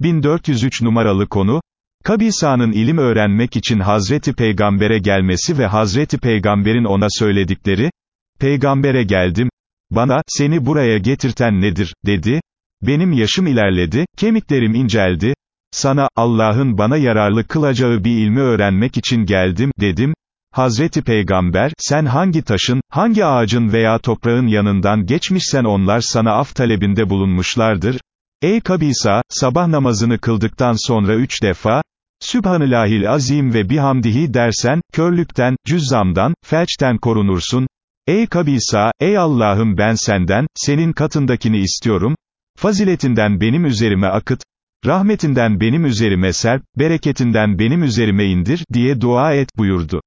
1403 numaralı konu, Kabisa'nın ilim öğrenmek için Hazreti Peygamber'e gelmesi ve Hazreti Peygamber'in ona söyledikleri, Peygamber'e geldim, bana, seni buraya getirten nedir, dedi, benim yaşım ilerledi, kemiklerim inceldi, sana, Allah'ın bana yararlı kılacağı bir ilmi öğrenmek için geldim, dedim, Hazreti Peygamber, sen hangi taşın, hangi ağacın veya toprağın yanından geçmişsen onlar sana af talebinde bulunmuşlardır, Ey Kabisa, sabah namazını kıldıktan sonra üç defa, Sübhanillahil azim ve bihamdihi dersen, körlükten, cüzzamdan, felçten korunursun. Ey Kabisa, ey Allah'ım ben senden, senin katındakini istiyorum, faziletinden benim üzerime akıt, rahmetinden benim üzerime serp, bereketinden benim üzerime indir, diye dua et buyurdu.